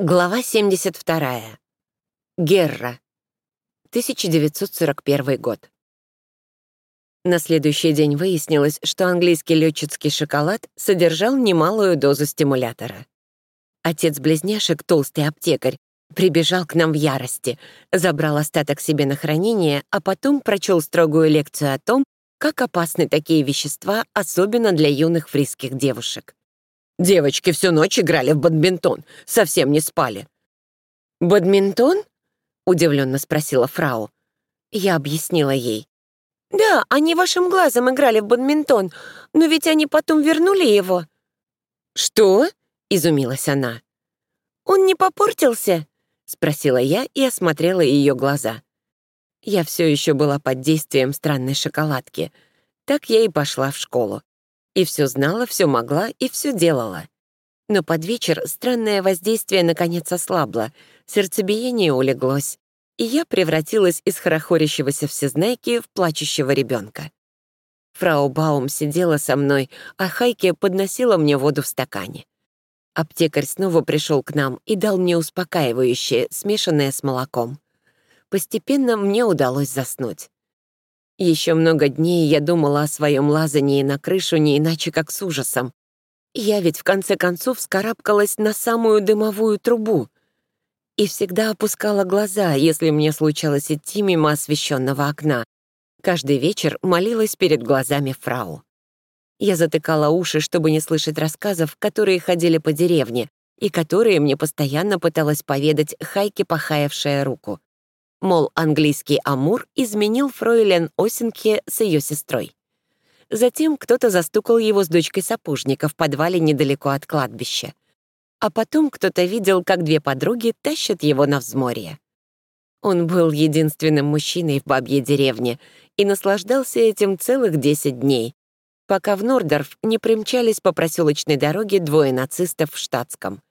Глава 72. Герра. 1941 год. На следующий день выяснилось, что английский летчицкий шоколад содержал немалую дозу стимулятора. Отец близняшек, толстый аптекарь, прибежал к нам в ярости, забрал остаток себе на хранение, а потом прочел строгую лекцию о том, как опасны такие вещества, особенно для юных фрисских девушек. Девочки всю ночь играли в бадминтон, совсем не спали. «Бадминтон?» — удивленно спросила фрау. Я объяснила ей. «Да, они вашим глазом играли в бадминтон, но ведь они потом вернули его». «Что?» — изумилась она. «Он не попортился?» — спросила я и осмотрела ее глаза. Я все еще была под действием странной шоколадки. Так я и пошла в школу. И все знала, все могла и все делала. Но под вечер странное воздействие наконец ослабло, сердцебиение улеглось, и я превратилась из хорохорящегося всезнайки в плачущего ребенка. Фрау Баум сидела со мной, а Хайке подносила мне воду в стакане. Аптекарь снова пришел к нам и дал мне успокаивающее, смешанное с молоком. Постепенно мне удалось заснуть. Еще много дней я думала о своем лазании на крышу не иначе, как с ужасом. Я ведь в конце концов скарабкалась на самую дымовую трубу и всегда опускала глаза, если мне случалось идти мимо освещенного окна. Каждый вечер молилась перед глазами фрау. Я затыкала уши, чтобы не слышать рассказов, которые ходили по деревне, и которые мне постоянно пыталась поведать Хайке, похаявшая руку. Мол, английский Амур изменил фройлен Осенке с ее сестрой. Затем кто-то застукал его с дочкой сапожника в подвале недалеко от кладбища. А потом кто-то видел, как две подруги тащат его на взморье. Он был единственным мужчиной в бабьей деревне и наслаждался этим целых 10 дней, пока в Нордорф не примчались по проселочной дороге двое нацистов в штатском.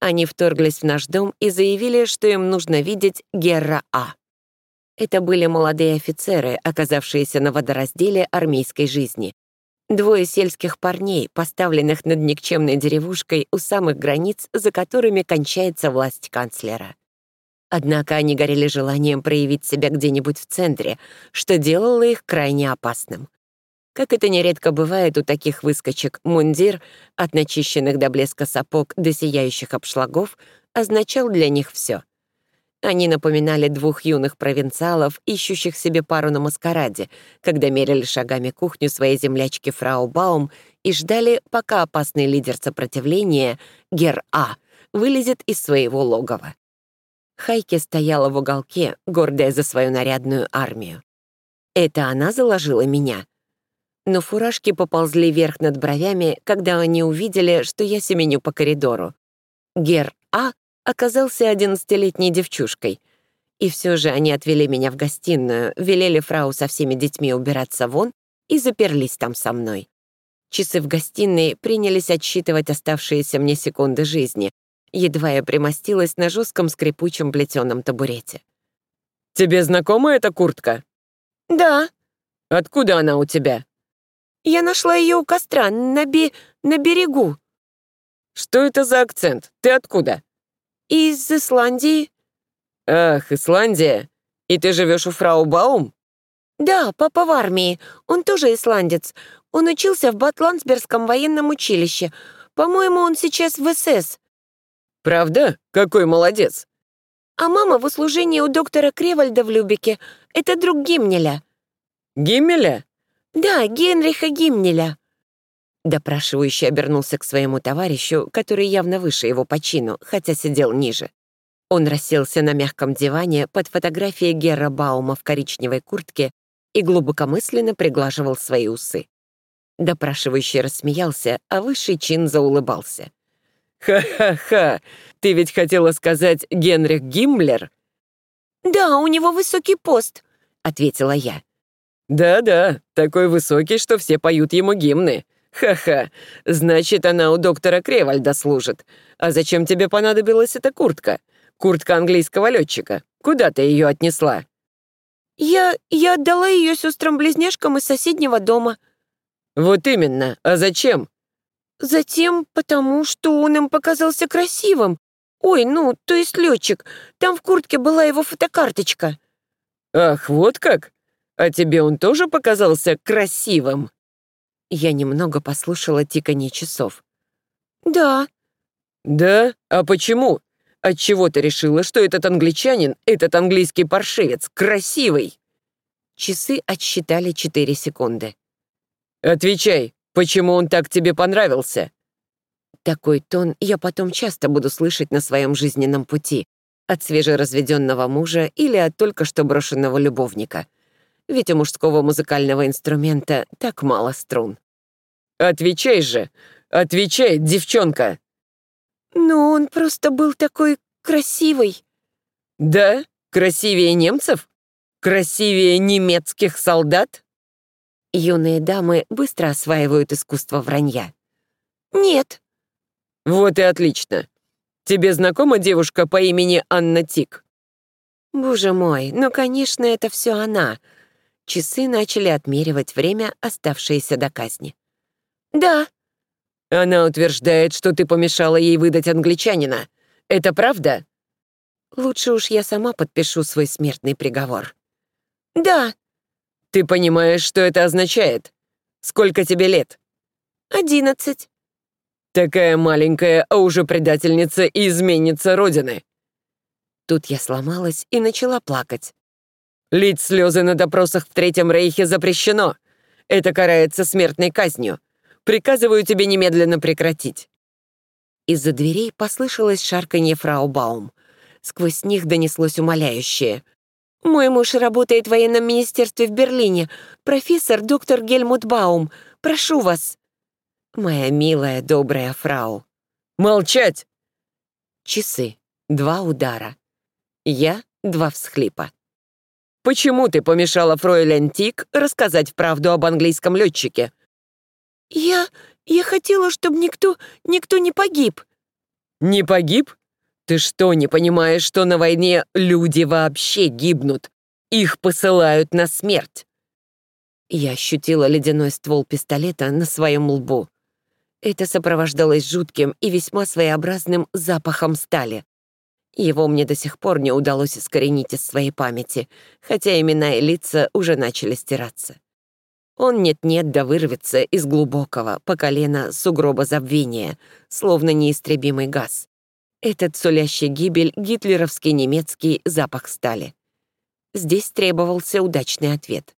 Они вторглись в наш дом и заявили, что им нужно видеть Герра А. Это были молодые офицеры, оказавшиеся на водоразделе армейской жизни. Двое сельских парней, поставленных над никчемной деревушкой у самых границ, за которыми кончается власть канцлера. Однако они горели желанием проявить себя где-нибудь в центре, что делало их крайне опасным. Как это нередко бывает у таких выскочек, мундир, от начищенных до блеска сапог до сияющих обшлагов, означал для них все. Они напоминали двух юных провинциалов, ищущих себе пару на маскараде, когда мерили шагами кухню своей землячки фрау Баум и ждали, пока опасный лидер сопротивления, Гер А, вылезет из своего логова. Хайке стояла в уголке, гордая за свою нарядную армию. Это она заложила меня — но фуражки поползли вверх над бровями, когда они увидели, что я семеню по коридору. Гер А оказался одиннадцатилетней девчушкой. И все же они отвели меня в гостиную, велели фрау со всеми детьми убираться вон и заперлись там со мной. Часы в гостиной принялись отсчитывать оставшиеся мне секунды жизни, едва я примостилась на жестком скрипучем плетеном табурете. «Тебе знакома эта куртка?» «Да». «Откуда она у тебя?» Я нашла ее у костра, на, бе... на берегу». «Что это за акцент? Ты откуда?» «Из Исландии». «Ах, Исландия. И ты живешь у фрау Баум?» «Да, папа в армии. Он тоже исландец. Он учился в Батландсбергском военном училище. По-моему, он сейчас в СС». «Правда? Какой молодец!» «А мама в услужении у доктора Кревальда в Любике. Это друг Гимнеля». «Гиммеля? «Да, Генриха Гимнеля». Допрашивающий обернулся к своему товарищу, который явно выше его по чину, хотя сидел ниже. Он расселся на мягком диване под фотографией Герра Баума в коричневой куртке и глубокомысленно приглаживал свои усы. Допрашивающий рассмеялся, а высший чин заулыбался. «Ха-ха-ха! Ты ведь хотела сказать Генрих Гиммлер?» «Да, у него высокий пост», — ответила я. «Да-да, такой высокий, что все поют ему гимны. Ха-ха, значит, она у доктора Кревальда служит. А зачем тебе понадобилась эта куртка? Куртка английского летчика. Куда ты ее отнесла?» «Я... я отдала ее сестрам-близняшкам из соседнего дома». «Вот именно. А зачем?» «Затем, потому что он им показался красивым. Ой, ну, то есть летчик. Там в куртке была его фотокарточка. Ах, вот как? А тебе он тоже показался красивым? Я немного послушала тиканье часов. Да. Да? А почему? Отчего ты решила, что этот англичанин, этот английский паршивец, красивый? Часы отсчитали четыре секунды. Отвечай, почему он так тебе понравился? Такой тон я потом часто буду слышать на своем жизненном пути от свежеразведенного мужа или от только что брошенного любовника. Ведь у мужского музыкального инструмента так мало струн. «Отвечай же! Отвечай, девчонка!» «Ну, он просто был такой красивый». «Да? Красивее немцев? Красивее немецких солдат?» Юные дамы быстро осваивают искусство вранья. «Нет», «Вот и отлично. Тебе знакома девушка по имени Анна Тик?» «Боже мой, ну, конечно, это все она». Часы начали отмеривать время, оставшееся до казни. «Да». «Она утверждает, что ты помешала ей выдать англичанина. Это правда?» «Лучше уж я сама подпишу свой смертный приговор». «Да». «Ты понимаешь, что это означает? Сколько тебе лет?» «Одиннадцать». Такая маленькая, а уже предательница и изменница Родины. Тут я сломалась и начала плакать. Лить слезы на допросах в Третьем Рейхе запрещено. Это карается смертной казнью. Приказываю тебе немедленно прекратить. Из-за дверей послышалось шарканье фрау Баум. Сквозь них донеслось умоляющее. «Мой муж работает в военном министерстве в Берлине. Профессор доктор Гельмут Баум. Прошу вас» моя милая добрая фрау. Молчать! Часы. Два удара. Я — два всхлипа. Почему ты помешала фройлен Тик рассказать правду об английском летчике? Я... я хотела, чтобы никто... никто не погиб. Не погиб? Ты что, не понимаешь, что на войне люди вообще гибнут? Их посылают на смерть. Я ощутила ледяной ствол пистолета на своем лбу. Это сопровождалось жутким и весьма своеобразным запахом стали. Его мне до сих пор не удалось искоренить из своей памяти, хотя имена и лица уже начали стираться. Он нет-нет да вырвется из глубокого, по колено, сугроба забвения, словно неистребимый газ. Этот сулящий гибель гитлеровский немецкий запах стали. Здесь требовался удачный ответ.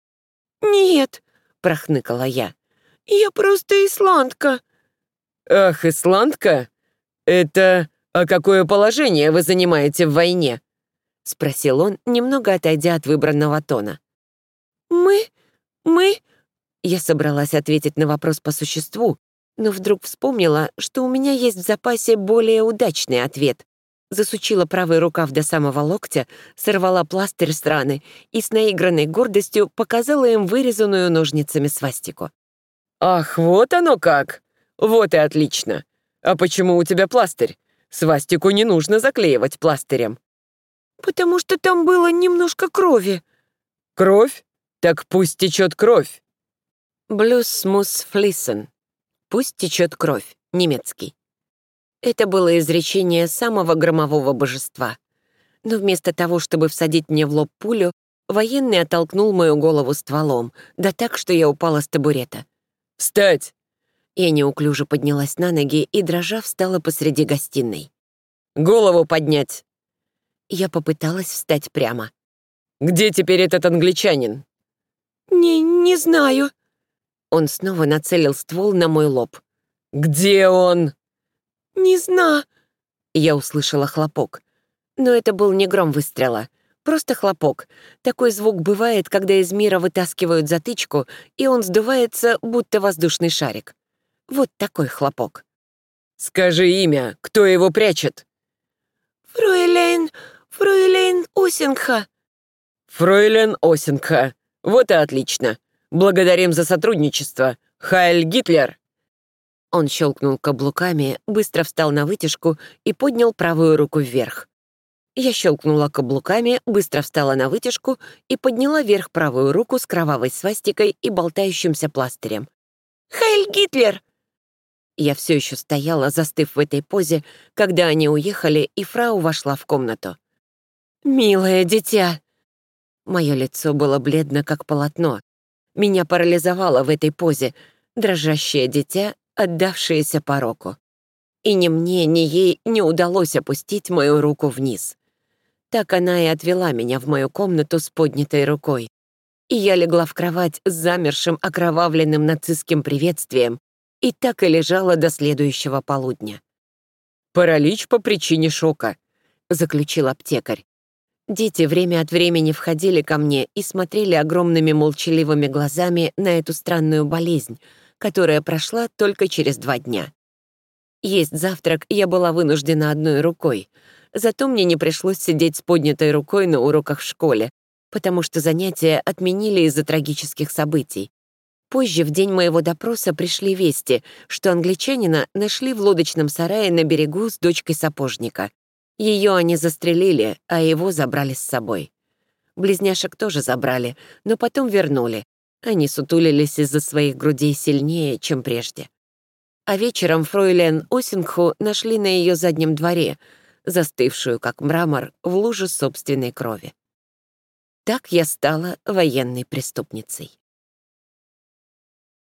«Нет», — прохныкала я, — «я просто исландка». «Ах, исландка? Это... А какое положение вы занимаете в войне?» — спросил он, немного отойдя от выбранного тона. «Мы... мы...» Я собралась ответить на вопрос по существу, но вдруг вспомнила, что у меня есть в запасе более удачный ответ. Засучила правый рукав до самого локтя, сорвала пластырь с раны и с наигранной гордостью показала им вырезанную ножницами свастику. «Ах, вот оно как!» «Вот и отлично. А почему у тебя пластырь? Свастику не нужно заклеивать пластырем». «Потому что там было немножко крови». «Кровь? Так пусть течет кровь». «Блюс мус флиссен». «Пусть течет кровь», немецкий. Это было изречение самого громового божества. Но вместо того, чтобы всадить мне в лоб пулю, военный оттолкнул мою голову стволом, да так, что я упала с табурета. «Встать! Я неуклюже поднялась на ноги и, дрожа, встала посреди гостиной. «Голову поднять!» Я попыталась встать прямо. «Где теперь этот англичанин?» «Не... не знаю». Он снова нацелил ствол на мой лоб. «Где он?» «Не знаю». Я услышала хлопок. Но это был не гром выстрела. Просто хлопок. Такой звук бывает, когда из мира вытаскивают затычку, и он сдувается, будто воздушный шарик. Вот такой хлопок. «Скажи имя, кто его прячет?» «Фройлен, фройлен Осенха». «Фройлен Осенха. Вот и отлично. Благодарим за сотрудничество. Хайль Гитлер!» Он щелкнул каблуками, быстро встал на вытяжку и поднял правую руку вверх. Я щелкнула каблуками, быстро встала на вытяжку и подняла вверх правую руку с кровавой свастикой и болтающимся пластырем. «Хайль Гитлер!» Я все еще стояла, застыв в этой позе, когда они уехали, и фрау вошла в комнату. «Милое дитя!» Мое лицо было бледно, как полотно. Меня парализовало в этой позе, дрожащее дитя, отдавшееся пороку. И ни мне, ни ей не удалось опустить мою руку вниз. Так она и отвела меня в мою комнату с поднятой рукой. И я легла в кровать с замершим окровавленным нацистским приветствием и так и лежала до следующего полудня. «Паралич по причине шока», — заключил аптекарь. Дети время от времени входили ко мне и смотрели огромными молчаливыми глазами на эту странную болезнь, которая прошла только через два дня. Есть завтрак я была вынуждена одной рукой, зато мне не пришлось сидеть с поднятой рукой на уроках в школе, потому что занятия отменили из-за трагических событий. Позже, в день моего допроса, пришли вести, что англичанина нашли в лодочном сарае на берегу с дочкой сапожника. Ее они застрелили, а его забрали с собой. Близняшек тоже забрали, но потом вернули. Они сутулились из-за своих грудей сильнее, чем прежде. А вечером фройлен Осингху нашли на ее заднем дворе, застывшую, как мрамор, в луже собственной крови. Так я стала военной преступницей.